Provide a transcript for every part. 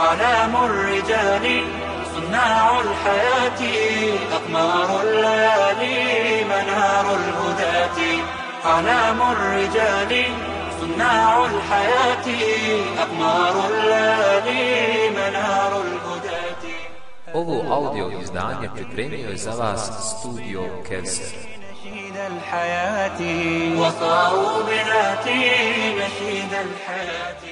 أعلام الرجال صناع الحياة أقمار الليالي منار الهداة. أعلام الرجال صناع الحياة أقمار الليالي منار الهداة. Ovo audio izdanje pripremio je za vas studio Kevser. الحياة. وصاروا بذاتي نشيد الحياة.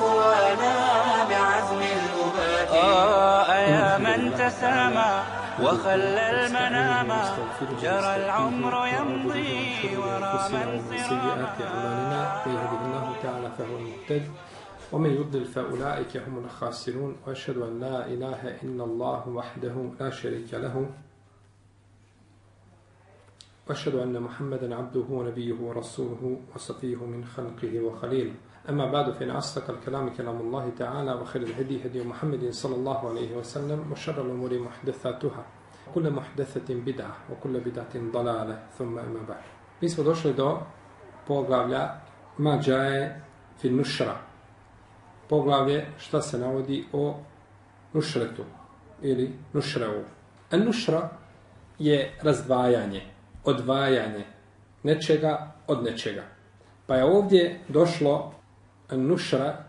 تسامى وخلى المنام. جرى العمر يمضي ورا من سيئات الله تعالى فهو المهتد. ومن يضلل فأولئك هم الخاسرون وأشهد أن لا إله إلا الله وحده لا شريك له. وأشهد أن محمدا عبده ونبيه ورسوله وصفيه من خلقه وخليله. أما بعد فإن أصدق الكلام كلام الله تعالى وخير الهدي هدي محمد صلى الله عليه وسلم وشر الأمور محدثاتها كل محدثة بدعة وكل بدعة ضلالة ثم أما بعد Mi smo došli do poglavlja Mađaje fi nušra. Poglavlje šta se navodi o nušretu ili nušreu. A nušra je razdvajanje, odvajanje nečega od nečega. Pa je ovdje došlo nušra,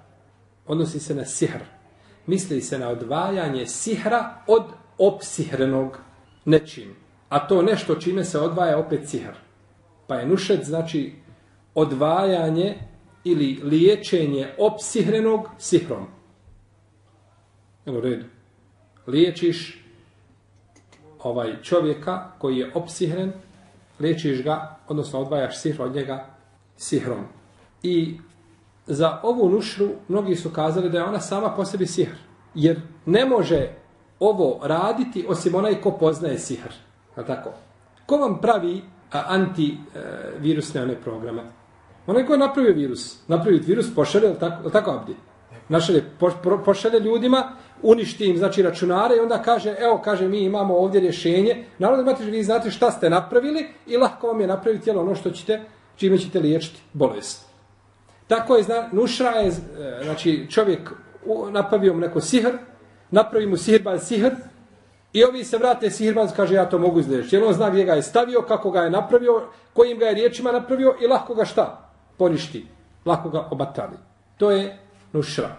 odnosi se na sihr. Misli se na odvajanje sihra od opsihrenog nečim. A to nešto čime se odvaja opet sihr. Pa je nušet znači odvajanje ili liječenje opsihrenog sihrom. Evo redu. Liječiš ovaj čovjeka koji je opsihren, liječiš ga, odnosno odvajaš sihr od njega sihrom. I za ovu nušru mnogi su kazali da je ona sama po sebi sihr. Jer ne može ovo raditi osim onaj ko poznaje sihr. A tako? Ko vam pravi antivirusne e, one programe? Onaj ko je napravio virus. Napravio virus, pošalje, je tako, je tako abdi? Našalje, po, po, pošalje ljudima, uništi im, znači, računare i onda kaže, evo, kaže, mi imamo ovdje rješenje. Naravno, imate, vi znate šta ste napravili i lahko vam je napraviti jel, ono što ćete, čime ćete liječiti bolest. Tako je, zna, nušra je, e, znači, čovjek napavio napravio mu neko sihr, napravi mu sihirbaz sihr, i ovi se vrate sihirban, kaže, ja to mogu izliječiti. Jer on zna gdje ga je stavio, kako ga je napravio, kojim ga je riječima napravio i lahko ga šta? Poništi. Lahko ga obatali. To je nušra.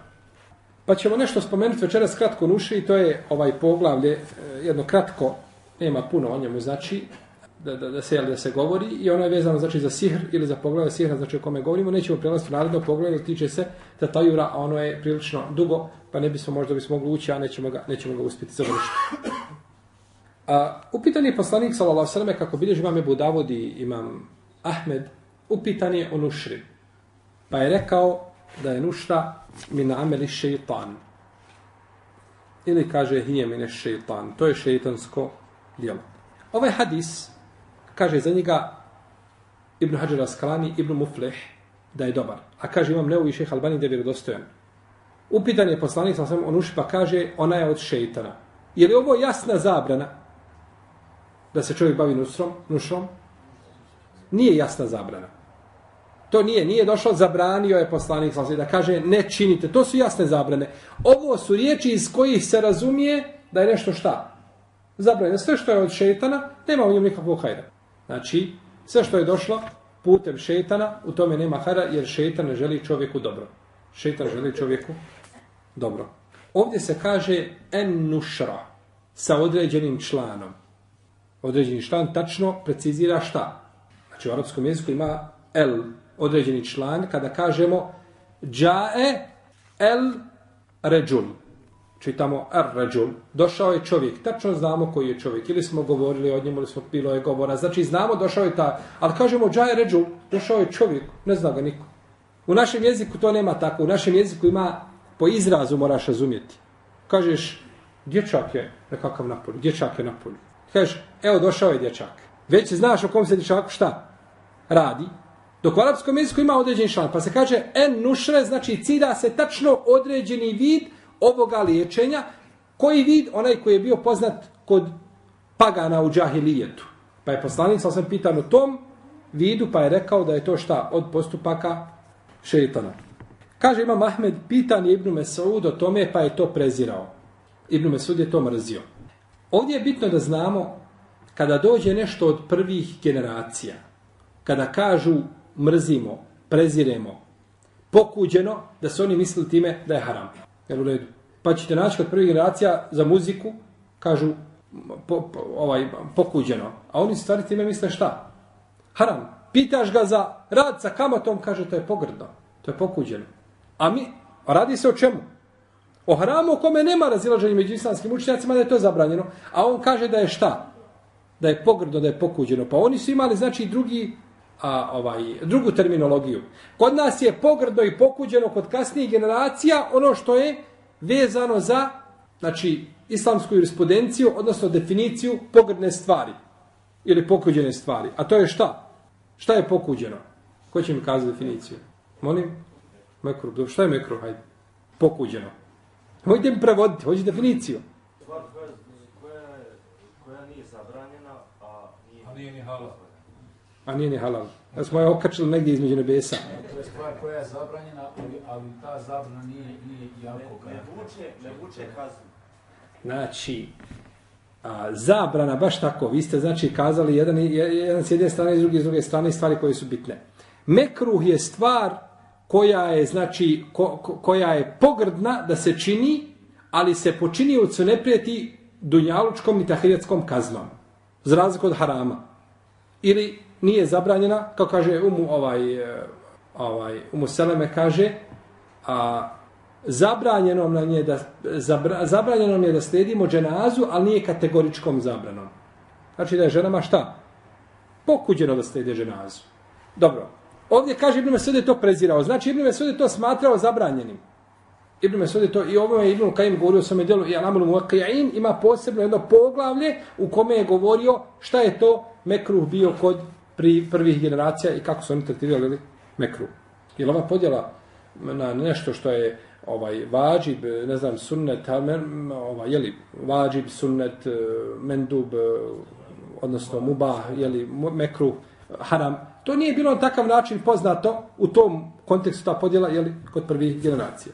Pa ćemo nešto spomenuti večeras kratko Nušri, to je ovaj poglavlje, e, jedno kratko, nema puno o njemu, znači, da, da, da, se, da se govori i ono je vezano znači za sihr ili za poglavlje sihra, znači o kome govorimo, nećemo prelaziti u naredno poglavlje, tiče se tatajura, a ono je prilično dugo, pa ne bismo možda bismo mogli ući, a nećemo ga, nećemo ga uspjeti završiti. A, upitan je poslanik, sallallahu sallam, kako bilježi imam Ebu Davud i imam Ahmed, upitan je o nušri. Pa je rekao da je nušta min ameli šeitan. Ili kaže hije mine šeitan. To je šeitansko djelo. Ovaj hadis kaže za njega Ibn Hajar Askalani, Ibn Mufleh, da je dobar. A kaže imam Neovi šeh Albani da je vjerodostojan. Upitan je poslanik sam on uši pa kaže ona je od šeitana. Je li ovo jasna zabrana da se čovjek bavi nusrom, nušom? Nije jasna zabrana. To nije, nije došao, zabranio je poslanik sam da kaže ne činite. To su jasne zabrane. Ovo su riječi iz kojih se razumije da je nešto šta? Zabranjeno. Sve što je od šeitana, nema u njemu nikakvog hajda. Znači, sve što je došlo putem šetana, u tome nema hara, jer šetan ne želi čovjeku dobro. Šetan želi čovjeku dobro. Ovdje se kaže en nušra sa određenim članom. Određeni član tačno precizira šta? Znači u arapskom jeziku ima el, određeni član, kada kažemo džae el ređul. Čitamo Ar-Rađul, Došao je čovjek. Tačno znamo koji je čovjek. Ili smo govorili o njemu, ili smo bilo je govora. Znači znamo došao je ta. Ali kažemo Džaj ređul. Došao je čovjek. Ne zna ga niko. U našem jeziku to nema tako. U našem jeziku ima po izrazu moraš razumjeti. Kažeš Dječak je nekakav napolju, dječak je na Kažeš, evo došao je dječak. Već znaš o kom se dječaku šta radi. Dok u arapskom jeziku ima određeni šlan, pa se kaže en nušre, znači cida se tačno određeni vid ovoga liječenja. Koji vid? Onaj koji je bio poznat kod pagana u džahilijetu. Pa je poslanik, sam sam pitan o tom vidu, pa je rekao da je to šta od postupaka šeitana. Kaže Imam Ahmed, pitan je Ibnu Mesaud o tome, pa je to prezirao. Ibnu Mesud je to mrzio. Ovdje je bitno da znamo, kada dođe nešto od prvih generacija, kada kažu mrzimo, preziremo, pokuđeno, da su oni mislili time da je haram. Jel u redu? Pa ćete naći kod prvih generacija za muziku, kažu po, po, ovaj, pokuđeno. A oni stvari time misle šta? Haram. Pitaš ga za rad sa kamatom, kaže to je pogrdno. To je pokuđeno. A mi, a radi se o čemu? O haramu o kome nema razilaženja među islamskim učenjacima da je to zabranjeno. A on kaže da je šta? Da je pogrdno, da je pokuđeno. Pa oni su imali znači drugi a, ovaj, drugu terminologiju. Kod nas je pogrdno i pokuđeno kod kasnijih generacija ono što je vezano za znači, islamsku jurisprudenciju, odnosno definiciju pogrdne stvari ili pokuđene stvari. A to je šta? Šta je pokuđeno? Ko će mi kazati definiciju? Molim? Mekru. Šta je mekru? Hajde. Pokuđeno. Hojde mi prevoditi, hoće definiciju. Stvar koja, koja, koja nije zabranjena, a nije, a nije ni halal. A nije ni halal. Da smo je okačili negdje između nebesa. To je stvar koja je zabranjena, ali, ta zabrana nije, nije jako Ne, ne vuče, ne vuče kaznu. Znači, a, zabrana, baš tako, vi ste znači kazali jedan, jedan s jedne strane i drugi s druge strane stvari koje su bitne. Mekruh je stvar koja je, znači, ko, ko, koja je pogrdna da se čini, ali se počiniocu ne prijeti dunjalučkom i tahirijatskom kaznom. Za razliku od harama. Ili nije zabranjena, kao kaže umu ovaj, eh, ovaj umu Seleme kaže, a zabranjeno nam je da zabra, zabranjeno nam je da sledimo dženazu, ali nije kategoričkom zabranom. Znači da je ženama šta? Pokuđeno da slede dženazu. Dobro. Ovdje kaže Ibn Mesud je to prezirao. Znači Ibn Mesud je to smatrao zabranjenim. Ibn Mesud je to, i ovo je Ibn Kajim govorio u svome djelu, i Anamul Muaqi'in ima posebno jedno poglavlje u kome je govorio šta je to Mekruh bio kod pri prvih generacija i kako su oni tretirali mekru. Je ova podjela na nešto što je ovaj vađib, ne znam, sunnet, ovaj, jeli, vađib, sunnet, e, mendub, e, odnosno mubah, jeli, mekru, haram, to nije bilo na takav način poznato u tom kontekstu ta podjela jeli, kod prvih generacija.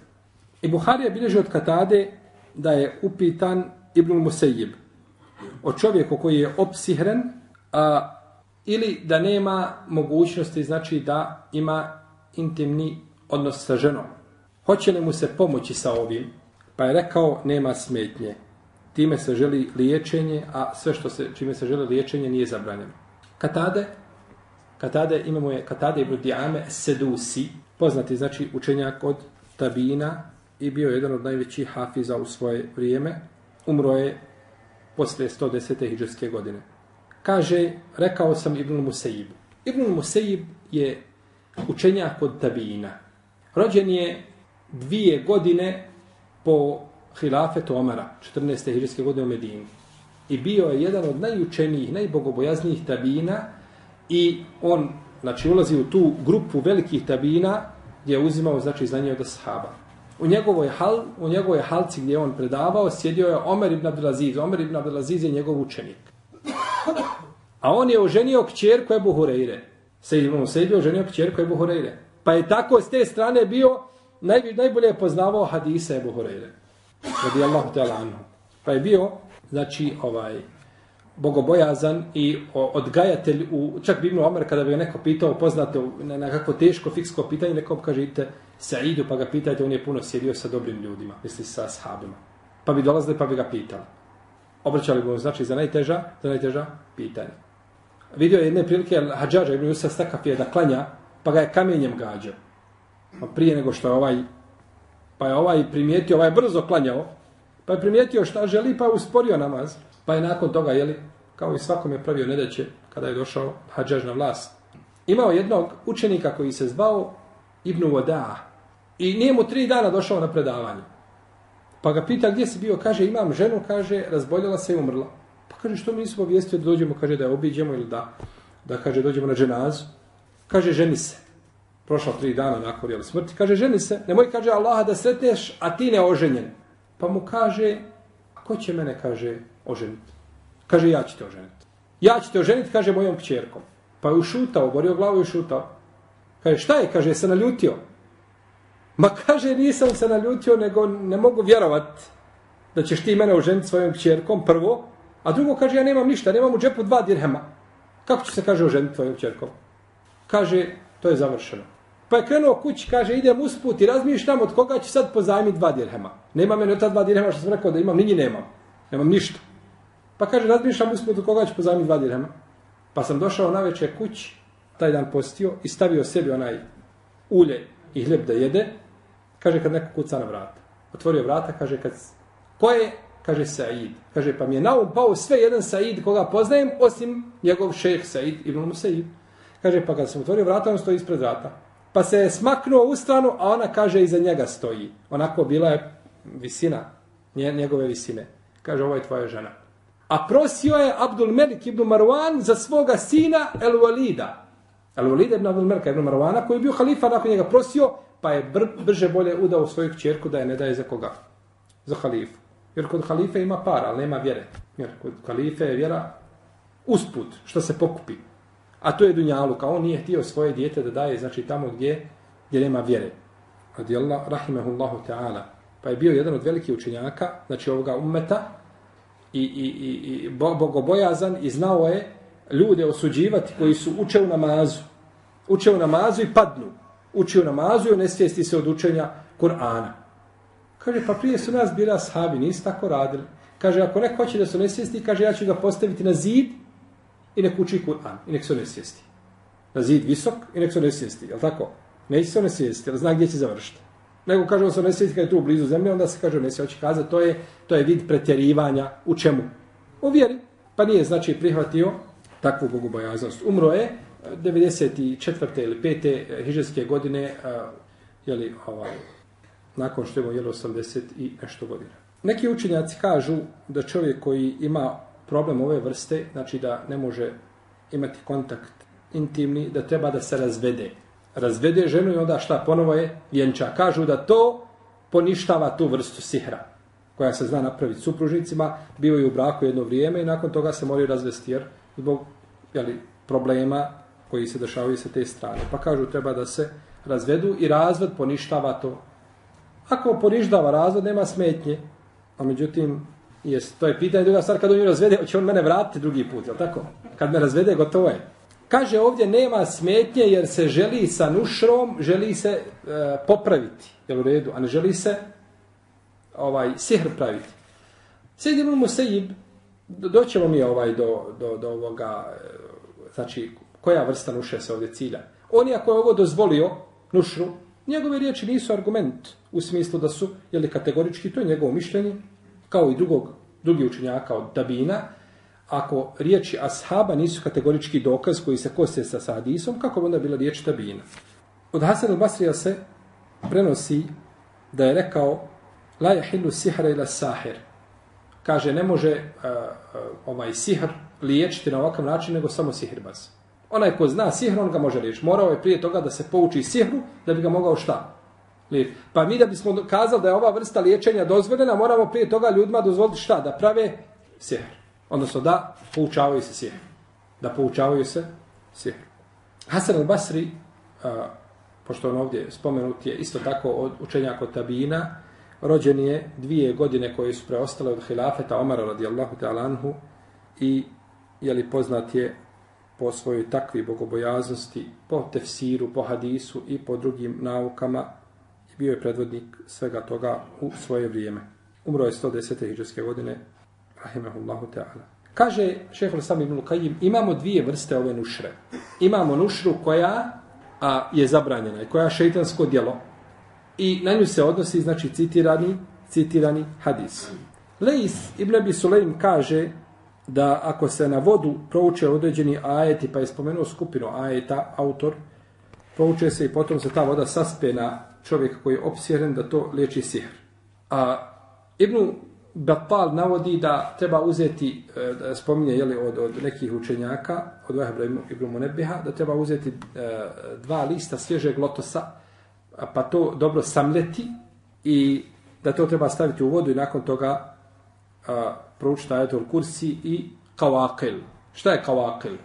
I Buhari je bilježi od Katade da je upitan Ibn Musejib o čovjeku koji je opsihren a, ili da nema mogućnosti znači da ima intimni odnos sa ženom. Hoće li mu se pomoći sa ovim? Pa je rekao nema smetnje. Time se želi liječenje, a sve što se, čime se želi liječenje nije zabranjeno. Katade Katade imamo je Katade ibn Diame Sedusi, poznati znači učenjak od Tabina i bio jedan od najvećih hafiza u svoje vrijeme. Umro je posle 110. hijđarske godine. Kaže, rekao sam Ibn Musaib. Ibn Musaib je učenjak od Tabina. Rođen je dvije godine po hilafetu Omara, 14. hiđarske godine u Medini. I bio je jedan od najučenijih, najbogobojaznijih Tabina, i on znači ulazi u tu grupu velikih tabina gdje je uzimao znači znanje od ashaba. U njegovoj hal, u njegovoj halci gdje je on predavao sjedio je Omer ibn Abdulaziz. Omer ibn Abdulaziz je njegov učenik. A on je oženio kćerku Ebu Hureyre. Sejid ibn Sejid je oženio kćerku Ebu Hureyre. Pa je tako s te strane bio naj, najbolje je poznavao hadise Ebu Hureyre. Radi Allahu ta'ala anhu. Pa je bio, znači, ovaj, bogobojazan i odgajatelj u čak bi Ibn Omer kada bi neko pitao poznate na, nekako teško fiksko pitanje neko kaže idite Saidu pa ga pitajte on je puno sjedio sa dobrim ljudima misli sa ashabima pa bi dolazili pa bi ga pitali obraćali mu znači za najteža za najteža pitanja. vidio je jedne prilike Hadžađa Ibn Yusuf Stakafije da klanja pa ga je kamenjem gađao pa prije nego što je ovaj pa je ovaj primijetio ovaj brzo klanjao pa je primijetio šta želi pa je usporio namaz Pa je nakon toga, jeli, kao i svakom je pravio nedeće kada je došao hađaž na vlast. Imao jednog učenika koji se zvao Ibnu Vodaa I nije mu tri dana došao na predavanje. Pa ga pita gdje si bio, kaže imam ženu, kaže razboljela se i umrla. Pa kaže što mi nismo obvijestio da dođemo, kaže da je obiđemo ili da, da kaže dođemo na dženazu. Kaže ženi se. Prošla tri dana nakon jel, smrti. Kaže ženi se, nemoj kaže Allaha da sretneš, a ti ne oženjen. Pa mu kaže, ko će mene, kaže, oženiti? Kaže ja ću te oženiti. Ja ću te oženiti, kaže mojom kćerkom. Pa je ušutao, borio glavu i ušutao. Kaže šta je, kaže, se naljutio. Ma kaže, nisam se naljutio, nego ne mogu vjerovat da ćeš ti mene oženiti svojom kćerkom, prvo. A drugo, kaže, ja nemam ništa, nemam u džepu dva dirhema. Kako će se, kaže, oženiti tvojom kćerkom? Kaže, to je završeno. Pa je krenuo kući, kaže, idem usput i razmišljam od koga će sad pozajmiti dva dirhema. Nema mene ta dva dirhema što sam rekao da imam, nini nemam. Nemam ništa. Pa kaže, razmišljam usput od koga će pozajmiti dva dirhema. Pa sam došao na večer kući, taj dan postio i stavio sebi onaj ulje i hljeb da jede. Kaže, kad neko kuca na vrata. Otvorio vrata, kaže, kad, ko je? Kaže, Said. Kaže, pa mi je naum pao sve jedan Said koga poznajem, osim njegov šeh Said ibn Musaid. Kaže, pa kad sam otvorio vrata, on stoji ispred vrata. Pa se je smaknuo u stranu, a ona kaže iza njega stoji. Onako bila je visina, njegove visine. Kaže, ovo je tvoja žena. A prosio je Abdul Melik ibn Marwan za svoga sina El Walida. El Walida ibn Abdul Melik ibn Marwana, koji je bio halifa, nakon njega prosio, pa je br brže bolje udao svoju kćerku da je ne daje za koga? Za halifu. Jer kod halife ima para, ali nema vjere. Jer kod halife je vjera usput, što se pokupi. A to je Dunjaluk, a on nije htio svoje dijete da daje, znači tamo gdje, gdje nema vjere. Radi Allah, rahimahullahu ta'ala. Pa je bio jedan od velikih učenjaka, znači ovoga ummeta, i, i, i, i bogobojazan i znao je ljude osuđivati koji su uče u namazu. Uče u namazu i padnu uči u namazu i ne svijesti se od učenja Kur'ana. Kaže, pa prije su nas bila ashabi, nisu tako radili. Kaže, ako neko hoće da se ne svijesti, kaže, ja ću ga postaviti na zid i nek uči Kur'an i nek se ne svijesti. Na zid visok i nek se ne svijesti, je li tako? Neće se ne svijesti, ali zna gdje će završiti. Nego kaže, on se ne svijesti kad je tu blizu zemlje, onda se kaže, ne svijesti, hoće kazati, to je, to je vid pretjerivanja u čemu? U vjeri. Pa nije, znači, prihvatio takvu bogobojaznost. Umro je 94. ili 5. Eh, hiđarske godine, eh, jeli, ovaj, nakon što je imao 80 i nešto godina. Neki učenjaci kažu da čovjek koji ima problem ove vrste, znači da ne može imati kontakt intimni, da treba da se razvede. Razvede ženu i onda šta ponovo je vjenča. Kažu da to poništava tu vrstu sihra koja se zna napraviti supružnicima, bivaju u braku jedno vrijeme i nakon toga se moraju razvesti jer zbog jeli, problema koji se dešavaju sa te strane. Pa kažu treba da se razvedu i razvod poništava to. Ako poništava razvod, nema smetnje. A međutim, Jes, to je pitanje druga stvar, kad on ju razvede, će on mene vratiti drugi put, je tako? Kad me razvede, gotovo je. Kaže ovdje, nema smetnje jer se želi sa nušrom, želi se e, popraviti, je u redu, a ne želi se ovaj sihr praviti. Sejid ibn Musaib, doćemo mi ovaj do, do, do ovoga, e, znači, koja vrsta nuše se ovdje cilja. On je ako je ovo dozvolio, nušru, njegove riječi nisu argument u smislu da su, jeli kategorički, to je njegovo mišljenje, kao i drugog, drugi učenjaka od Dabina, ako riječi ashaba nisu kategorički dokaz koji se kose sa sadisom, kako bi onda bila riječ Dabina? Od Hasan al-Basrija se prenosi da je rekao la yahillu sihra ila sahir. Kaže, ne može uh, uh, ovaj sihr liječiti na ovakav način, nego samo sihrbaz. Onaj ko zna sihr, on ga može liječiti. Morao je prije toga da se pouči sihru, da bi ga mogao šta? Liječiti. Pa mi da bismo kazali da je ova vrsta liječenja dozvoljena, moramo prije toga ljudima dozvoliti šta? Da prave sihr. Odnosno da poučavaju se sihr. Da poučavaju se sihr. Hasan al-Basri, a, pošto on ovdje spomenut je isto tako od učenja kod Tabina, rođen je dvije godine koje su preostale od hilafeta Omara radijallahu ta'ala anhu i je li poznat je po svojoj takvi bogobojaznosti, po tefsiru, po hadisu i po drugim naukama bio je predvodnik svega toga u svoje vrijeme. Umro je 110. hiđarske godine, rahimahullahu ta'ala. Kaže šehol sami ibn Lukajim, imamo dvije vrste ove nušre. Imamo nušru koja a, je zabranjena i koja je šeitansko djelo. I na nju se odnosi, znači, citirani, citirani hadis. Leis ibn Abi Sulejm kaže da ako se na vodu prouče određeni ajeti, pa je spomenuo skupinu ajeta, autor, prouče se i potom se ta voda saspe na čovjek koji je opsjeren da to liječi sihr. A Ibn Batal navodi da treba uzeti, e, da spominje jeli, od, od nekih učenjaka, od Vahebra ibn Munebiha, da treba uzeti e, dva lista svježeg lotosa, a pa to dobro samleti i da to treba staviti u vodu i nakon toga a, proučiti ajetul kursi i kavakil. Šta je kavakil?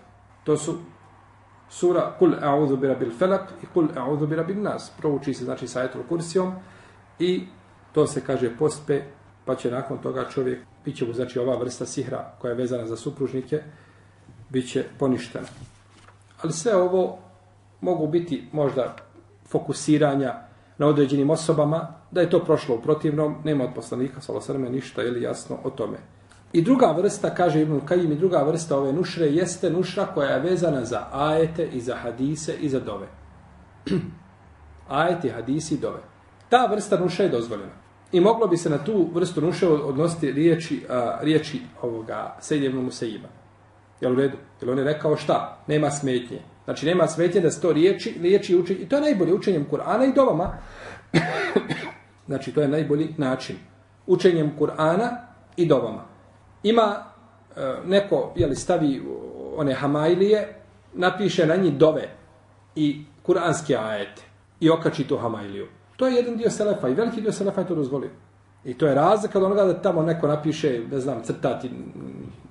To su sura Kul a'udhu bi rabbil felak i Kul a'udhu bi rabbin nas. Prouči se znači sa ajetul kursijom i to se kaže pospe pa će nakon toga čovjek, bit će mu znači ova vrsta sihra koja je vezana za supružnike, bit će poništena. Ali sve ovo mogu biti možda fokusiranja na određenim osobama, da je to prošlo u protivnom, nema od poslanika, salo ništa ili jasno o tome. I druga vrsta, kaže Ibn Kajim, i druga vrsta ove nušre jeste nušra koja je vezana za ajete i za hadise i za dove. ajeti, hadisi i dove. Ta vrsta nušra je dozvoljena. I moglo bi se na tu vrstu nuše odnositi riječi, a, riječi ovoga Sejde Musejiba. Jel u redu? Jel on je rekao šta? Nema smetnje. Znači nema smetnje da se to riječi, riječi uči. I to je najbolje učenjem Kur'ana i dovama znači to je najbolji način. Učenjem Kur'ana i dovama. Ima e, neko, jeli stavi one hamajlije, napiše na njih dove i kuranske ajete i okači tu hamajliju. To je jedan dio selefa i veliki dio selefa je to dozvolio. I to je razlika od onoga da tamo neko napiše, ne znam, crtati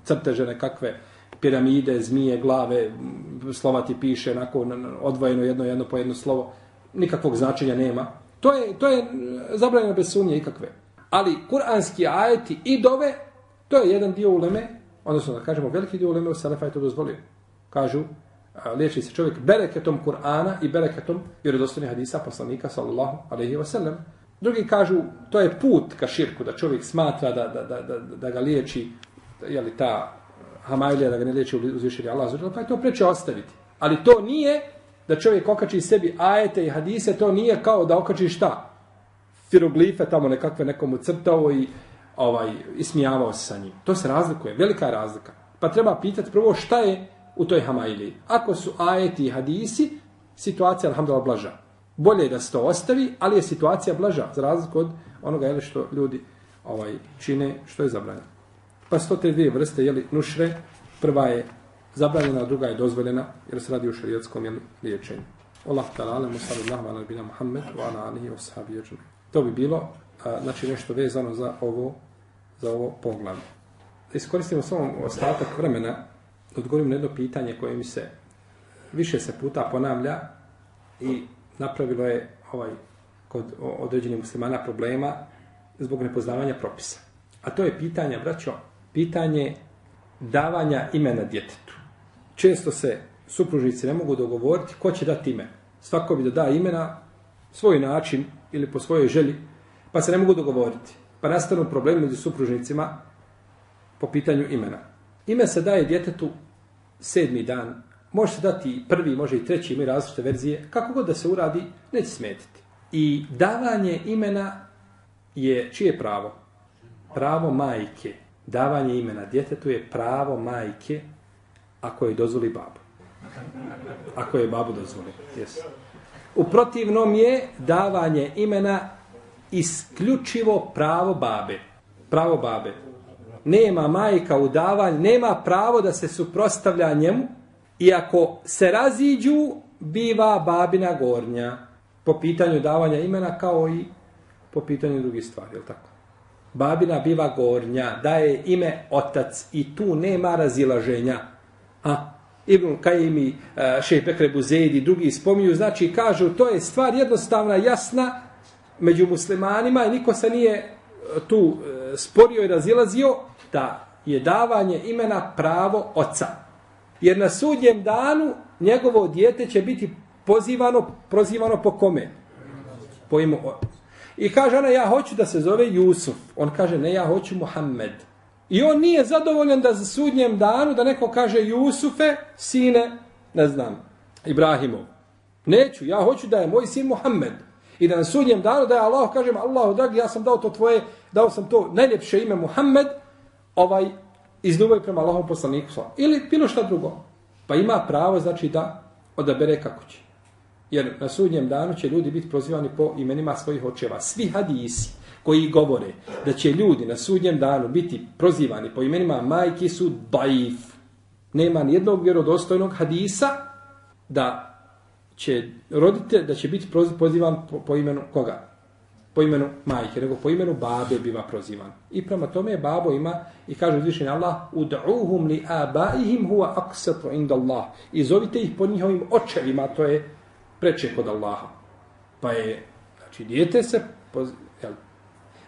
crteže nekakve piramide, zmije, glave, slova ti piše, onako odvojeno jedno, jedno po jedno slovo. Nikakvog značenja nema. To je, to je eh, zabranjeno bez sumnje ikakve. Ali kuranski ajeti i dove, to je jedan dio uleme, odnosno da kažemo veliki dio uleme, Selefa je to dozvolio. Kažu, liječi se čovjek bereketom Kur'ana i bereketom vjerodostojnih hadisa poslanika sallallahu alejhi ve sellem. Drugi kažu to je put ka širku da čovjek smatra da, da, da, da, da ga liječi je li ta hamajlija da ga ne liječi uzvišenje Allah pa je to preče ostaviti. Ali to nije da čovjek okači sebi ajete i hadise, to nije kao da okači šta? Firoglife tamo nekakve nekomu crtao i ovaj, ismijavao se sa njim. To se razlikuje, velika razlika. Pa treba pitati prvo šta je u toj hamaili. Ako su ajeti i hadisi, situacija alhamdulillah blaža. Bolje je da se to ostavi, ali je situacija blaža, za razliku od onoga jeli, što ljudi ovaj čine, što je zabranjeno. Pa su to te dvije vrste, jeli, nušre, prva je zabranjena, a druga je dozvoljena, jer se radi o šarijetskom liječenju. Allah ta'ala, alamu sallallahu ala nabina Muhammed, wa ala alihi wa sahabi To bi bilo, a, znači, nešto vezano za ovo, za ovo poglavlje. Iskoristimo samo ostatak vremena, da odgovorim na jedno pitanje koje mi se više se puta ponavlja i napravilo je ovaj kod određenih muslimana problema zbog nepoznavanja propisa. A to je pitanje, braćo, pitanje davanja imena djetetu. Često se supružnici ne mogu dogovoriti ko će dati ime. Svako bi da da imena svoj način ili po svojoj želji, pa se ne mogu dogovoriti. Pa nastanu problemi među supružnicima po pitanju imena. Ime se daje djetetu sedmi dan, može se dati prvi, može i treći, imaju različite verzije, kako god da se uradi, neće smetiti. I davanje imena je čije pravo? Pravo majke. Davanje imena djetetu je pravo majke ako je dozvoli babu. Ako je babu dozvoli. Yes. U protivnom je davanje imena isključivo pravo babe. Pravo babe nema majka u davanju, nema pravo da se suprostavlja njemu, i ako se raziđu, biva babina gornja po pitanju davanja imena kao i po pitanju drugih stvari, je tako? Babina biva gornja, daje ime otac i tu nema razilaženja. A, Ibn Kajim i e, Šejh Bekre i drugi spominju, znači kažu, to je stvar jednostavna, jasna među muslimanima i niko se nije e, tu e, sporio i razilazio, da je davanje imena pravo oca. Jer na sudnjem danu njegovo dijete će biti pozivano, prozivano po kome? Po imu I kaže ona, ja hoću da se zove Jusuf. On kaže, ne, ja hoću Muhammed. I on nije zadovoljan da za sudnjem danu da neko kaže Jusufe, sine, ne znam, Ibrahimov. Neću, ja hoću da je moj sin Muhammed. I da na sudnjem danu da je Allah, kažem, Allah, dragi, ja sam dao to tvoje, dao sam to najljepše ime Muhammed, ovaj iz ljubavi prema Allahom poslaniku ili bilo šta drugo. Pa ima pravo znači da odabere kako će. Jer na sudnjem danu će ljudi biti prozivani po imenima svojih očeva. Svi hadisi koji govore da će ljudi na sudnjem danu biti prozivani po imenima majki su daif. Nema ni jednog vjerodostojnog hadisa da će rodite da će biti pozivan po, po imenu koga? Po imenu majke, nego po imenu babe biva prozivan. I prema tome babo ima i kaže uzvišenje Allah ud'uhum li abaihim huwa aqsatu inda Allah. I zovite ih po njihovim očevima, to je preče kod Allaha. Pa je, znači, dijete se, poz,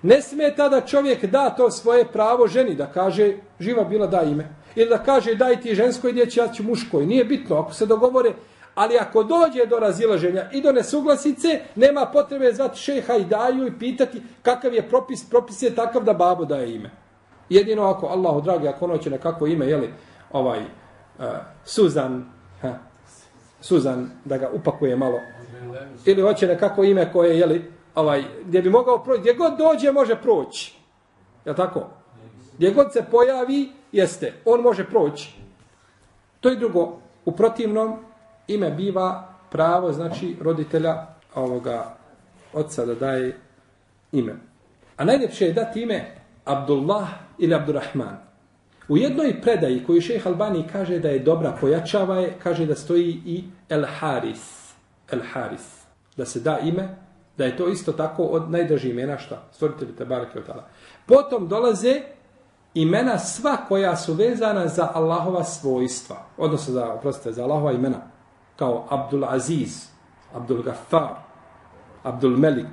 ne smeta da čovjek da to svoje pravo ženi, da kaže, živa bila da ime. Ili da kaže, daj ti ženskoj djeći, ja ću muškoj. Nije bitno, ako se dogovore, ali ako dođe do razilaženja i do nesuglasice, nema potrebe zvati šeha i daju i pitati kakav je propis, propis je takav da babo daje ime. Jedino ako, Allahu dragi, ako ono će nekako ime, jeli, ovaj, uh, Suzan, ha, Suzan, da ga upakuje malo, ili hoće nekako ime koje, jeli, ovaj, gdje bi mogao proći, gdje god dođe može proći. Je tako? Gdje god se pojavi, jeste, on može proći. To je drugo. U protivnom, ime biva pravo, znači, roditelja ovoga oca da daje ime. A najljepše je dati ime Abdullah ili Abdurrahman. U jednoj predaji koju šejh Albani kaže da je dobra, pojačava je, kaže da stoji i El Haris. El Haris. Da se da ime, da je to isto tako od najdražih imena šta? Stvoritelji te barake od Potom dolaze imena sva koja su vezana za Allahova svojstva. Odnosno za, oprostite, za Allahova imena. Kao Abdul Aziz, Abdul Gaffar, Abdul Melik,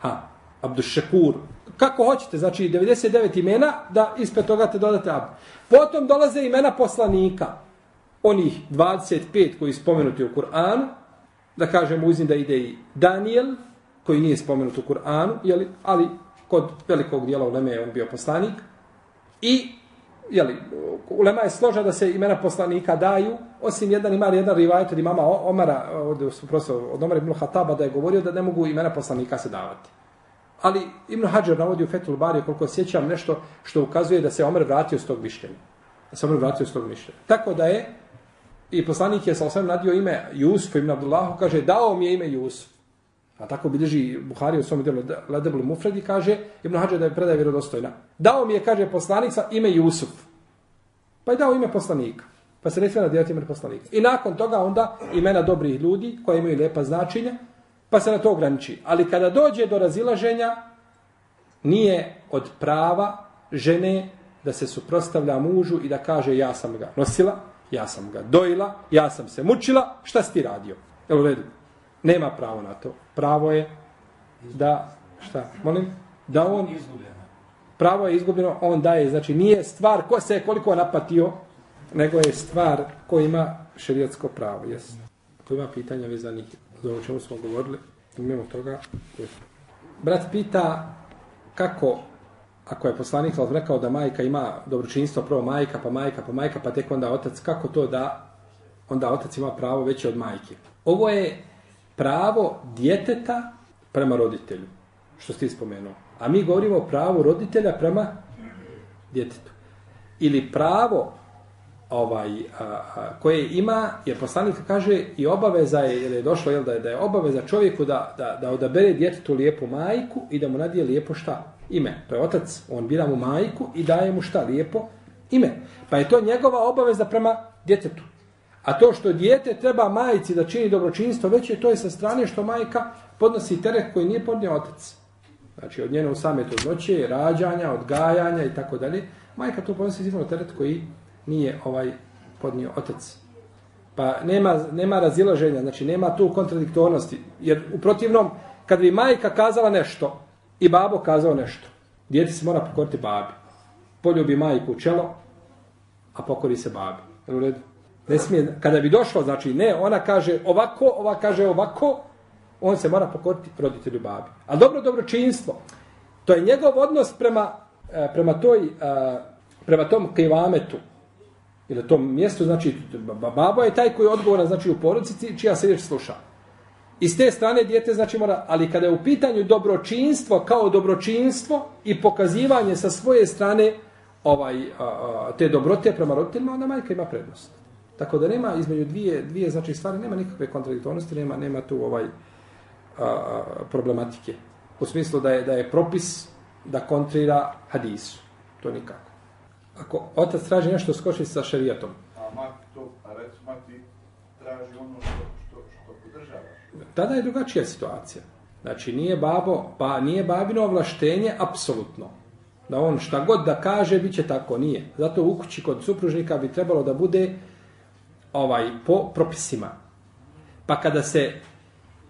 ha, Abdul Šekur. Kako hoćete, znači 99 imena da ispred toga te dodate Abdul. Potom dolaze imena poslanika. Onih 25 koji spomenuti u Kur'anu. Da kažemo uzim da ide i Daniel, koji nije spomenut u Kur'anu, jeli, ali kod velikog dijela uleme je on bio poslanik. I, jeli, ulema je složa da se imena poslanika daju, osim jedan ima jedan rivajet od imama Omara, od, prosto, od Omara ibn Hataba da je govorio da ne mogu imena poslanika se davati. Ali Ibn Hajar navodi u Fethul Bari, koliko sjećam, nešto što ukazuje da se Omer vratio s tog mišljenja. Da se Omer vratio s tog mišljenja. Tako da je, i poslanik je sa osam nadio ime Jusuf ibn Abdullahu, kaže, dao mi je ime Jusuf. A tako bilježi Buhari u svom djelu Ledeblu Mufredi, kaže, Ibn Hajar da je predaje vjerodostojna. Dao mi je, kaže poslanica, ime Jusuf. Pa je dao ime poslanika. Pa se ne smije nadijati ime poslanika. I nakon toga onda imena dobrih ljudi koji imaju lepa značenja, pa se na to ograniči. Ali kada dođe do razilaženja, nije od prava žene da se suprostavlja mužu i da kaže ja sam ga nosila, ja sam ga dojila, ja sam se mučila, šta si ti radio? Jel u redu? Nema pravo na to. Pravo je da, šta, molim? Da on, pravo je izgubljeno, on daje, znači nije stvar ko se je koliko napatio, nego je stvar ko ima šerijatsko pravo, jes. Ko ima pitanja vezanih za ovo čemu smo govorili, mimo toga. Brat pita kako, ako je poslanik rekao da majka ima dobročinstvo, prvo majka, pa majka, pa majka, pa tek onda otac, kako to da onda otac ima pravo veće od majke? Ovo je pravo djeteta prema roditelju, što ste spomenuo. A mi govorimo o pravu roditelja prema djetetu. Ili pravo ovaj a, a, koje ima, jer poslanik kaže i obaveza je, jer je došlo jel, da, je, da je obaveza čovjeku da, da, da odabere djetetu lijepu majku i da mu nadije lijepo šta? Ime. To je otac, on bira mu majku i daje mu šta? Lijepo ime. Pa je to njegova obaveza prema djetetu. A to što dijete treba majici da čini dobročinstvo, već je to je sa strane što majka podnosi teret koji nije podnio otac. Znači od njene same to noće, rađanja, odgajanja i tako dalje. Majka tu podnosi sigurno teret koji nije ovaj podnio otac. Pa nema, nema razilaženja, znači nema tu kontradiktornosti. Jer u protivnom, kad bi majka kazala nešto i babo kazao nešto, dijete se mora pokoriti babi. Poljubi majku u čelo, a pokori se babi. Jel u redu? Ne smije, kada bi došlo, znači ne, ona kaže ovako, ova kaže ovako, on se mora pokoriti roditelju babi. A dobro dobročinstvo, to je njegov odnos prema, e, prema, toj, e, prema tom kivametu, ili tom mjestu, znači babo je taj koji je odgovoran znači, u porodici čija se riječ sluša. I s te strane dijete znači mora, ali kada je u pitanju dobročinstvo kao dobročinstvo i pokazivanje sa svoje strane ovaj a, a, te dobrote prema roditeljima, onda majka ima prednost. Tako da nema između dvije, dvije znači stvari, nema nikakve kontradiktornosti, nema, nema tu ovaj a, a, problematike. U smislu da je, da je propis da kontrira hadisu. To nikako. Ako otac traži nešto skoči sa šerijatom, A mat to, a recimo mati traži ono što, što, što podržavaš. tada je drugačija situacija. Znači, nije babo, pa nije babino ovlaštenje apsolutno. Da on šta god da kaže, bit će tako, nije. Zato u kući kod supružnika bi trebalo da bude ovaj po propisima. Pa kada se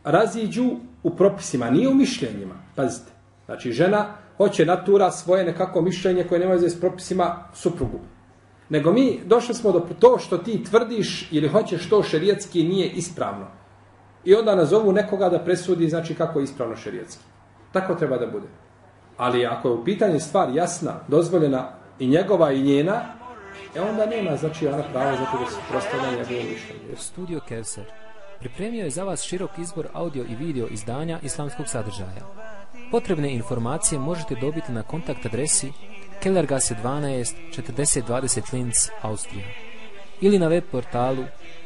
raziđu u propisima, nije u mišljenjima, pazite. Znači, žena hoće natura svoje nekako mišljenje koje nema veze s propisima suprugu. Nego mi došli smo do to što ti tvrdiš ili hoćeš to šerijetski nije ispravno. I onda nazovu nekoga da presudi znači kako je ispravno šerijetski. Tako treba da bude. Ali ako je u pitanju stvar jasna, dozvoljena i njegova i njena, e onda nema znači ona pravo za to da se prostavlja njegovo mišljenje. Studio Kevser pripremio je za vas širok izbor audio i video izdanja islamskog sadržaja. Potrebne informacije možete dobiti na kontakt adresi Kellergasse 12 4020 Linz, Austrija ili na web portalu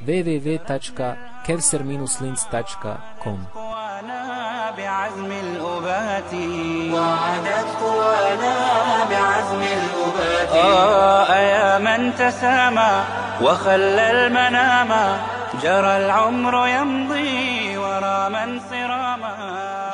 www.kevser-linz.com قوانا بعزم الأبات وعدت قوانا بعزم الأبات آه يا من تسامى وخلى المنام جرى العمر يمضي ورا من صراما.